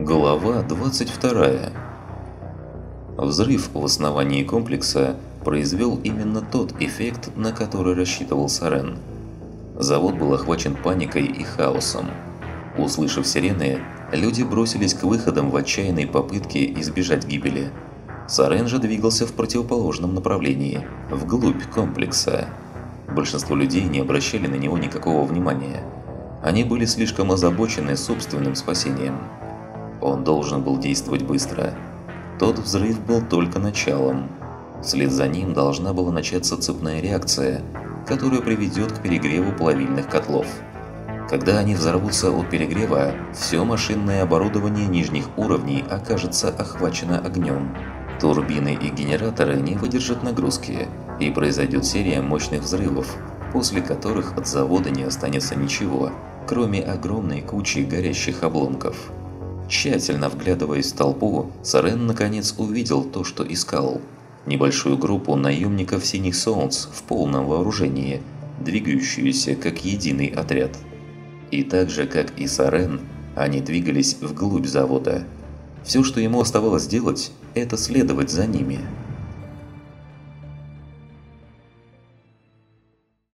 Глава 22. Взрыв в основании комплекса произвел именно тот эффект, на который рассчитывал Сарен. Завод был охвачен паникой и хаосом. Услышав сирены, люди бросились к выходам в отчаянной попытке избежать гибели. Сарен же двигался в противоположном направлении, вглубь комплекса. Большинство людей не обращали на него никакого внимания. Они были слишком озабочены собственным спасением. Он должен был действовать быстро. Тот взрыв был только началом. Вслед за ним должна была начаться цепная реакция, которая приведет к перегреву плавильных котлов. Когда они взорвутся от перегрева, все машинное оборудование нижних уровней окажется охвачено огнем. Турбины и генераторы не выдержат нагрузки, и произойдет серия мощных взрывов, после которых от завода не останется ничего, кроме огромной кучи горящих обломков. Тщательно вглядываясь в толпу, Сарен наконец увидел то, что искал. Небольшую группу наемников Синих Солнц в полном вооружении, двигающуюся как единый отряд. И так же, как и Сарен, они двигались вглубь завода. Все, что ему оставалось делать, это следовать за ними –